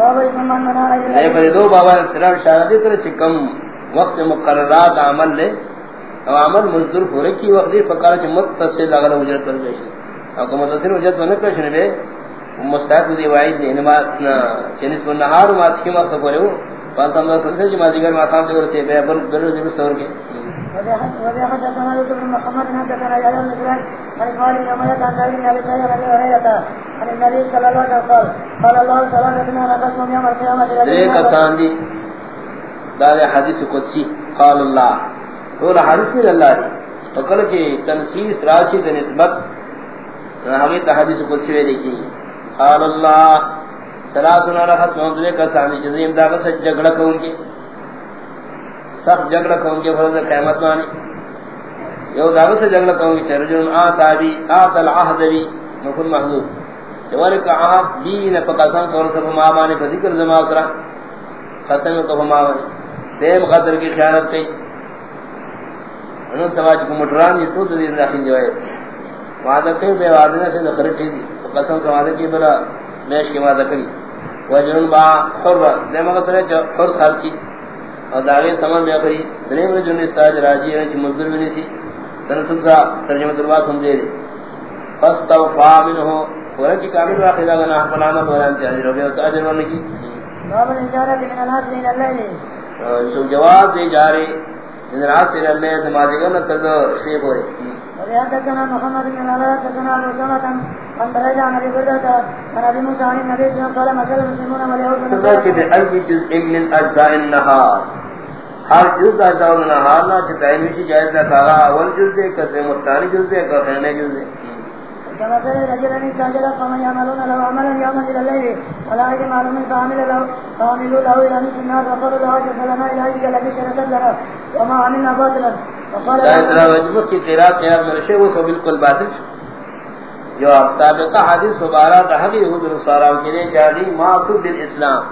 نہیں پر دو بابا سلام شاہدی کر چکم وقت مقررات عمل لے۔ او عمل مزدور پورے کی وقت دی فقار چ متصل اگر اجرت پر گئی۔ او کو متصل اجرت بن کر شنے بے۔ مستحق دی وای دی نماز چنس بن نہار ما اس پورے ہو۔ پانچ ہم سے جو ما دیگر ما دے سے بے بل بل ضرور سور کے۔ حدثنا يوسف بن محمد سعيد بن ابي سعيد رضي الله عنه عن النبي صلى الله عليه وسلم. قال الله تعالى نقسم يوم آسان دی. دار حدیث قدسی. قال اللہ اور حدیث میں اللہ دی. کی تنسیس راشی نسبت. ہمیں قدسی میں قال اللہ سلاسنا رخص سے جگڑا سخت جگڑا فرض مانی. یو دعوت سے جگڑا چرجن آتا آتا العہد مکن جوانی کا عہد بھی نپا قسم کور سب مامانی پا ذکر زمان سرا قسم تو مامانی دیم خطر کی خیانت کئی۔ انہوں سماج کو مٹران یہ تو دیر داخل جوائے وعدہ کئی، بے وعدنا سے نخرٹی دی۔ قسم سمادہ کی بلا میش کی وعدہ کری۔ وجنون با حر دیم اگر سرے حر خرچ کی۔ اور داغی سمان میں اخری دریم رجل استاج راجی ہے، چی مزدور بھی نہیں تنسل سا ترجمہ دربا سن دے دے فاستوفا منہو ورکی کامل واقعی دا گناہ فلامت ورانتی حضر روبی اور تاجر ورنی کی؟ باب من الليل سو جواب دے جارے من رات سے اللہ نمازی گرنا تردو شیخ ہوئے۔ وحدثنا محمد بن العلاء حدثنا ابو سمة عن درجة عن ابي بردة عن ابي موسى عن النبي صلى الله عليه وسلم قال مثل المسلمون واليهود سبب کہ بأي جزء من اجزاء النهار ہر جز اجزاء النهار وشی جائز نہ کہا اول جز دے کتے مستانی جز دے کتے جز دے كمثل رجلين استاجر قوم يعملون له عملا يوما الى الليل ولا يجب معلوم فعمل له فعملوا له الى نصف النار وقالوا له اجر فلنا الى الذي شركت لنا وما عملنا باطلا. وقال لا وجبت کی قرات قیاد مرشے وہ سو بالکل باطل جو اب سابقہ حدیث مبارک حدیث یہود رسولاں کے لیے جاری معطوب بالاسلام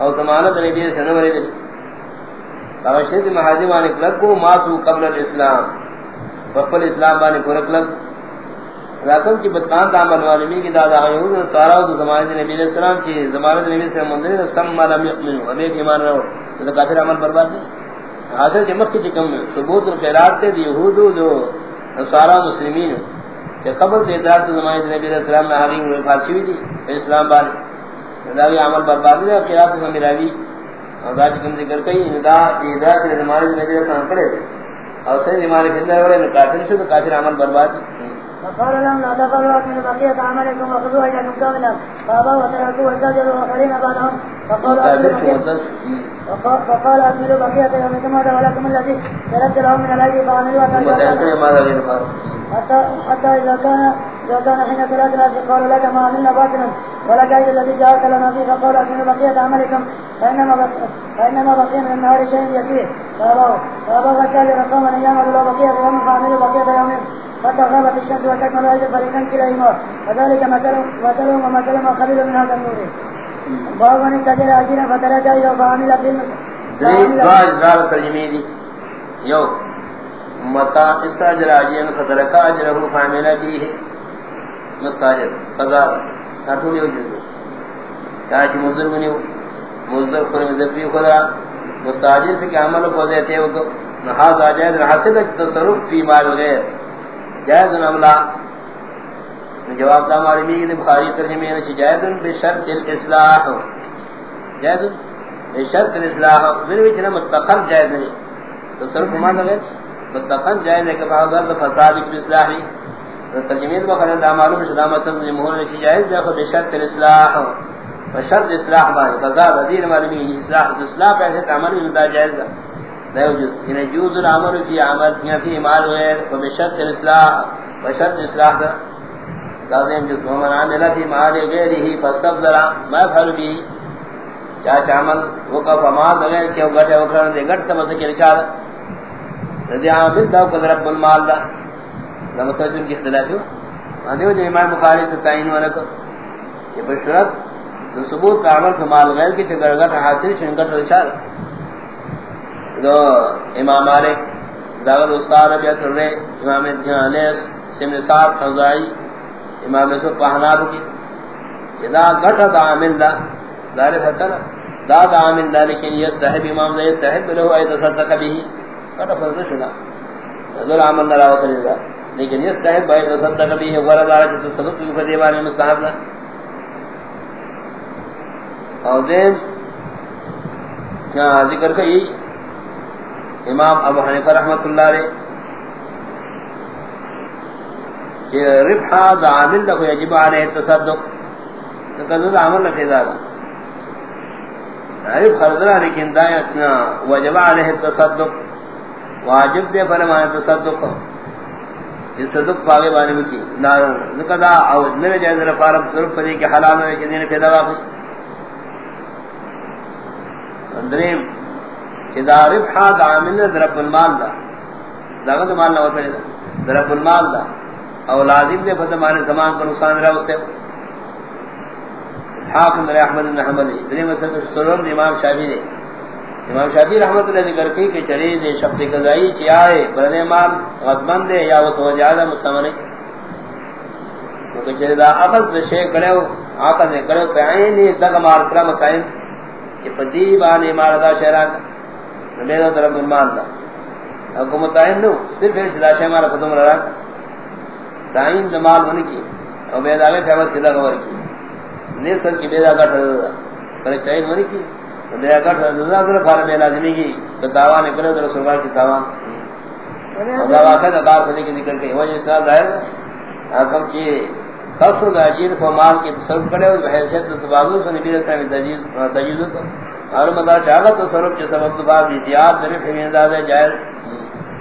اور ضمانت نبی سے نہ مرے توشید مہاجی مالک لگ کو ماتو قبل الاسلام۔ قبل اسلام بانے پورا کلب۔ رقم کی بتان دا عمل والمی کی دادا یہود سارا و زمانہ نبی علیہ السلام کی زمانہ نبی سے مندر سم لم یؤمن ہمیں ایمان رہو۔ تو کافر عمل برباد نہیں۔ حاصل کے مکہ کی کم ثبوت الخیرات تے یہود جو سارا مسلمین کہ قبل سے ادراک زمانہ نبی علیہ السلام میں حالی ہوئے فاسی ہوئی تھی، اسلام بان داوی عمل برباد نہیں خیرات سے ملاوی اور دا جی کم ذکر کئی ندا ادراک زمانہ نبی علیہ السلام کرے۔ اور صحیح زمانہ کے اندر ورے کافر سے تو کافر عمل برباد وقال لهم لا تفعلوا أكملوا بقية عملكم وخذوا أجلكم كاملا فأبوا وتركوا وزادروا وقرين بعدهم. فقالوا أكملوا بقية يومكم هذا ولكم الذي جلبت لهم من الأجل فعملوا حتى إذا كان إذا كان حين صلاة الناس قالوا لك ما عملنا باطلا. ولك أجل الذي جاءت لنا فيه فقالوا أكملوا بقية عملكم. فإنما فإنما بقي من النهار شيء يسير. فأبوا فأبوا وكالي رقم أن يعملوا بقية يوم فعملوا بقية يوم. فتغابت الشمس وتكمل أجل فريقا كليهما وذلك مثلهم ومثل ما خلل من هذا النور. باب من استجر أجيرا فترك إلى فعمل في المسجد ترجمه دي یو متا استاجر اجین فترک اجره فعمل فيه مستاجر فزار کاٹو یو جز تاج مزر بنیو مزر پر مذبی خدا. مستاجر پہ عمل کو دیتے ہو تو نہاز اجاد حاصل تصرف فی مال غیر. جائز عملہ جواب دا ہماری بھی بخاری ترجمے میں جائز بشرط الاصلاح۔ جائز بشرط الاصلاح۔ ذرا وچ نہ متقن جائز نہیں۔ تو صرف ما ہے متقن جائز ہے کہ بعض ذات فساد کی اصلاح۔ بھی ترجمے میں بخاری دا معلوم شدہ مثلا جمہور نے جائز ہے بشرط الاصلاح۔ بشرط اصلاح بعد فساد دین معلومی اصلاح اصلاح پیسے عمل میں جائز ہے۔ لا يوجد. ان يجوز العمل في عمل في مال غير وبشرط الاصلاح وشرط الاصلاح لازم جو من عمل في مال غيره فاستبذر ما فعل به. چاچ عمل، وقف ما غير کہ گٹے وکرن دے گٹ سمجھ کے رچا ردی عامل دا قدر رب المال دا لما سجن کی اختلاف ہو دیو جو امام بخاری سے تعین والا کو کہ بشرط ثبوت عمل کے مال غیر کی چگر گٹ حاصل شنگٹ رچا دو امام مالک داغل استاد ابی اثر امام جانیس سمن سات فضائی امام سو پہناب کی۔ اذا غټ عامل دا دار حسن دا دا عامل دا، لیکن یستحب امام زید یستحب له ای تصدق به غټ فرض شنا ذل عمل نہ راوت رضا لیکن یستحب ای تصدق به غیر دار تصدق په دی باندې مستحب نہ۔ او دین ذکر کئی امام ابو حنیفہ رحمۃ اللہ علیہ، کہ ربحا دا عامل دا یجب علیہ التصدق نقضل عمل نفی دادا عرب خردرہ لیکن دا اتنا وجب علیہ التصدق، واجب دے فرمان التصدق تصدق۔ پاگے بانے مکی نقضا او نرے جائز رفارت صرف پدی کے حلال نرے چندین پیدا واقعی اندریم کہ دا ربحا عامل دا المال دا. دا غد مال نہ ہوتا ہے دا المال دا. او لازم دے فتح مانے زمان پر نقصان رہا اس سے اسحاق اندر احمد بن حمد دنیا مسلم سرور امام شافی دے. امام شافی رحمت اللہ علیہ ذکر کی کہ چلی دے شخص قضائی چی آئے بردے مال غزبان دے یا وہ سوجہ آدھا مسلمانے تو کہ چلی دا اخذ دے کرے ہو آقا دے کرے ہو پیائیں نہیں دقا مارکرہ مقائم. کہ پتی بانے ماردا شہران. میرا طرف المال دا حکومت آئین دو صرف ایک سلاشہ مارا ختم رہا دائین دمال ہونے کی اور بیدا میں فیمس کدھا غور کی۔ نیسل کی بیدا گھٹ رہا پر چاہین ہونے کی بیدا گھٹ رہا در فارم میں لازمی کی تو تاوان کرو در رسول کی تاوان۔ اور واقع دا بار ہونے کی ذکر کی۔ وجہ اس طرح ظاہر حکم چیئے قصد اجیر کو مال کی تصرف کرے اور بحیثیت تبازو سے نبی رسول میں تجیز کو۔ اور مدہ چاہتا تصرف کے سبب دبار دیتیات درف حمین دادا جائز۔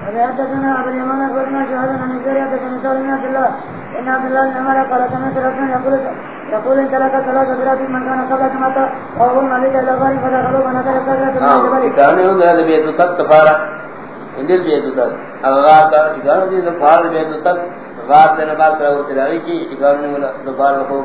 حدثنا ابو اليمان اخبرنا شهادة عن الزرية حدثنا سالم بن عبد الله ان عبد الله بن عمر قال سمعت رجلا يقول يقول ان تلك ثلاث برات من كان قبلك مات وهو الملك الى غار فدخلوا فنزل السجرة من الجبل كان يقول بيت تك كفارة اندل بيت تك اغار کا ٹھکانہ دی فار بيت تك غار سے نبات کرو سلاوی کی ٹھکانہ نے فار رکھو۔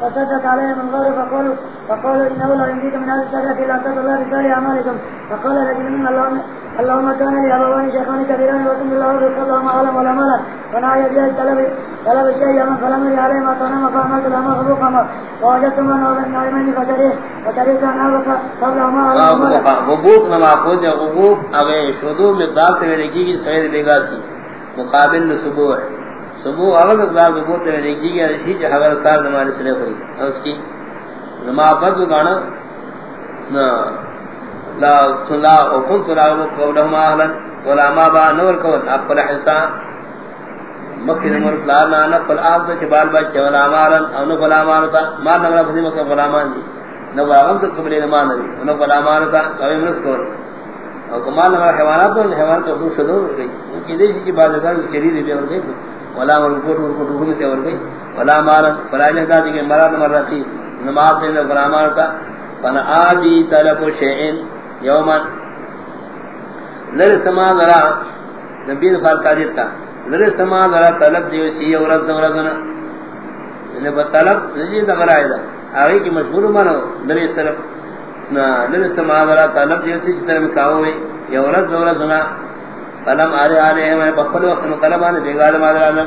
فسجد عليهم الغار فقالوا فقالوا انه لا يملك من هذه السجرة الا تقول الله بسال اعمالكم فقال رجل من اللهم اللهم كان لي ابوان شيخان كبيران وكن الله رزق اللهم اعلم ولا مالا. ونعي بها طلب طلب الشيء من فلم يري عليه ما صنم فعملت لما خلوق ما ووجدت من هو من نعيمين فشريه وشريك عن هذا قبل ما حقوق میں ماخوذ ہے حقوق اگر شدو مقدار سے میں لکھی گی سوید بیگا سی مقابل صبح ہے صبح اگر مقدار صبح سے میں لکھی گی اسی جو حضر سار زمانے سے لے ہوئی۔ اس کی نمافت گانا لا لا وكنت لا قولهم اهلا ولا ما با نور قول اقل حسا مکہ نمر لا نا نقل اپ تو چبال بچ، ولا مالا او نو بلا مالتا ما نمر فدی مکہ بلا مان دی نو باغم تو قبل نہ مان دی نو بلا مالتا کوئی مرس کو او کمال نمر حیوانات تو حیوان تو سو شدو گئی کی دی کی بعد کر چری دی اور گئی ولا مر کو کو کو میں گئی ولا مالا فلا جدا دی کہ مراد مر نماز دے بلا مالتا فنا ابي طلب شيئين یومن لر سما ذرا نبی فال کا دیتا۔ لر سما ذرا طلب دیو سی اورز دورزنا نے طلب جی دبر ایدا اوی کی مشہور مانو لر اس طرف نا لر سما ذرا طلب دیو سی طرف کاو وی اورز دورزنا فلم ارے ارے میں بخل وقت مطلبان بیگاد مادرانا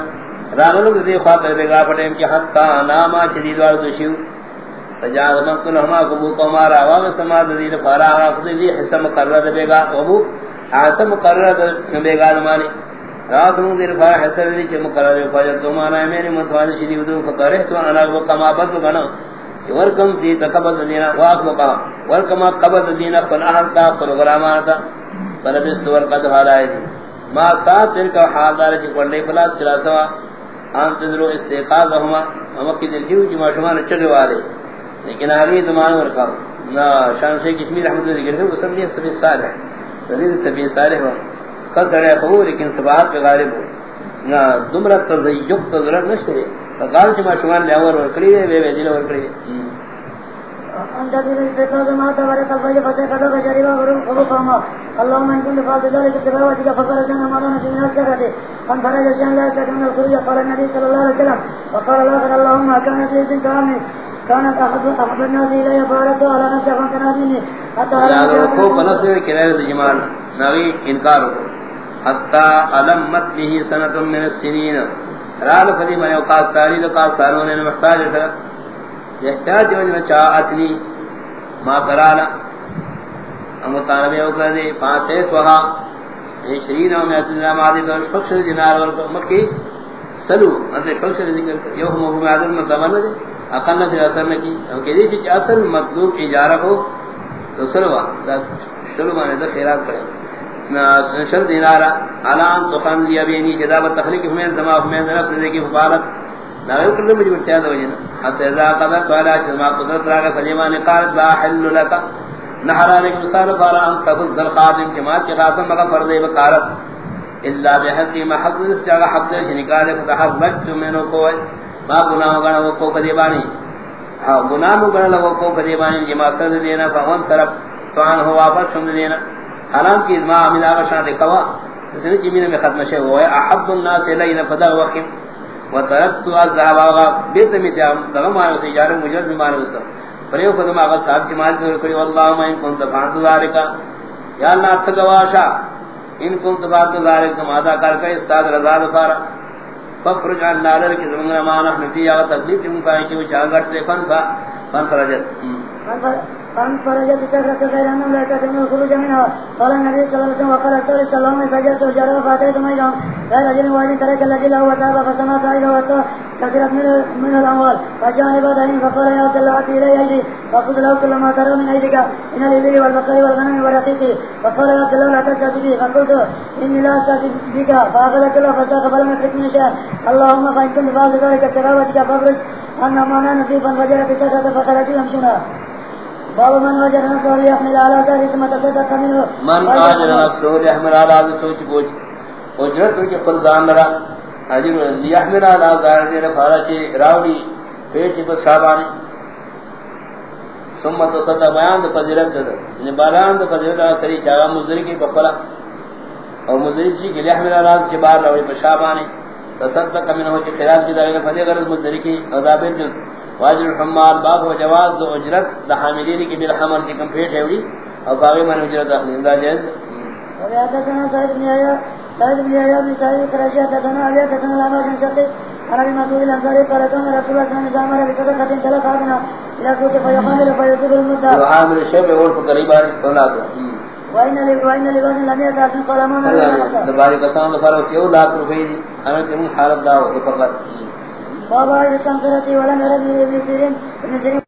راغلو دی خاطر بیگا پٹیم کی حتا ناما چدید وال دوشیو فجاء مقت لهما ابو قمار عوام سما ذی فارا افضل ذی حصہ مقرر دے گا ابو حصہ مقرر دے گا مالی راس نو دیر فارا حصہ ذی چ مقرر دے فاجا تو مانا میرے متوال شدی ودو فقرحتو انا وہ کما بد ورکم ذی تقبل دینا واق مقا ورکما قبض دینا فن اہل تا پروگرام آتا فلبست ورقد حالائے دی۔ ما ساتھ دن کا حال دار چ کنڈے پلاس چلا سوا۔ انت ذرو استيقاظهما ومکی دل کیو جما شمان چڑے والے۔ لیکن آگے زمان ورکا نا شان سے کشمیر رحمت اللہ ذکر ہے وہ سب نے سبی سال ہے تدیر سبی سال ہے کل سڑے خبو لیکن سباحت پہ غالب ہو۔ نا دمرا تزیق تزرق نشتے۔ فقال چما شمان لے اور ورکڑی ہے بے بے دل ورکڑی ہے انت دل استقاض ما تبارك الفجر فتقضى فجربا ورم ابو قوما اللهم ان كنت فاضل ذلك اتباع وجهك فقال جنة مرانا في من الزكاة فانفرج شان لا يستكمل الخروج قال النبي صلى الله عليه وسلم۔ وقال الاخر اللهم كانت لي بنت عمي كانت احد احد الناس الي فارت على نفسه فانتناديني حتى على کو بنس میں کرے جمال۔ نوی انکار۔ کو حتى علمت به سنه من السنين رال فدی میں اوقات ساری تو کا ساروں نے محتاج تھا احتیاط جو جنا چا اصلی ما کرانا ام طالبے او کر دے، پانچ سوہا یہ شرین او میں اللہ مادی تو فخر دینار ور مکی سلو اندے فخر ذکر یو ہم ابو عادت میں زمان دے. اقل سے اثر نہ کی. او کہ یہ اصل مطلوب اجارہ ہو، تو سلوا شروع میں نے خیرات کرے شر دینارا علان دخان لیا بینی جدا بتخلیق ہمیں، زما ہمیں نفس دے کی حفاظت. نہ کل مجھ میں چاہتا وجنا حتى اذا قدرت على جما قدرت راغ فليمان قال لا حل لك نحر عليك مثال قال ان تفز الخادم جماعت کے خاتم مگر فرض بقارت الا بحق ما حق جگہ حق سے نکال فتح منو کو ما گناہ گنا وہ کو کدی بانی. ہاں گناہ گنا لو کو کدی بانی. جما سر دینا فون طرف تو ان ہوا واپس سن دینا. حالانکہ ما عمل آغا شاہ دے کوا. اس نے جمین میں ختم شے ہوا ہے احب الناس لئینا فدا وخم وترکتو الزہب آغا بیت میں جام دغم آنے سے جارے مجرد میں مانے وستا پریو خدم آغا صاحب کی مالی دور کری واللہ ما ان کنت فانت ذارکا یا اللہ اتگواشا ان کنت فانت ذارکا مادا کر کر استاد رضا دفارا ففرج عن نادر کی زمین مانا حنفی آغا تکلیف کی مکائی کی وچا گرتے فن فا فن فرجت فانفرجت سكرة غير أنه لا يكتم الخروج منها قال النبي صلى الله عليه وسلم وقال الثالث صلى الله عليه وسلم فجرت وجرى فاتيت ميضا غير رجل واحد ترك الذي له وتاب فسمى سعيده وتاب كثرت من, من الأموال فجانب دين فقال يا عبد الله أتي إلي أيدي فقلت له كل ما ترى من أيدك من الإبل والبقر والغنم والرقيق فقال يا عبد الله لا تستأتي به فقلت إني لا أستأتي بك فأخذ كله فساق فلم يترك من شيء اللهم فإن كنت فاضل ذلك تراوتك فابرج أن ما نصيبا فجرت سكرة فخرجت يمشونها باب من وجد نفسه ليحمل على ذلك ثم تصدق منه من وجد نفسه ليحمل على ذلك سوچ بوچ اجرت کی قرضان لرا اجر ليحمل على ذلك فارا چی راوی پیٹ پر صاحبانی ثم تصدق بیان فضیلت دے یعنی بیان فضیلت سری چاغا مزری کی بقلا اور مزری جی کہ ليحمل على ذلك بار راوی پر صاحبانی تصدق منه چ خلاف دی دے فضیلت غرض مزری کی عذاب جز واجر الحمال باب و جواز دو اجرت دا حاملین کی بالحمل کی کمپلیٹ ہے وڑی اور باقی من اجرت اخلی دا جائز وبعدتنا سعيد بن يحيى سعيد بن يحيى بن سعيد كرجاء تدنا عليه تدنا لما كان شقي أنا بما تقول الأنصاري قال كان رسول الله صلى الله عليه وسلم بصدقة ثلاث عدنا إلى سوق فيحمل فيصيب المدة وحامل الشيء بيقول فقريبا خلاص وإن لي وإن لي وزن لم يتعرف قال ما من دباري قسم لفرس يو لاکھ روپے انا تم حالت دا فقط بابا يستنقرتي ولم يرد من ابن سيرين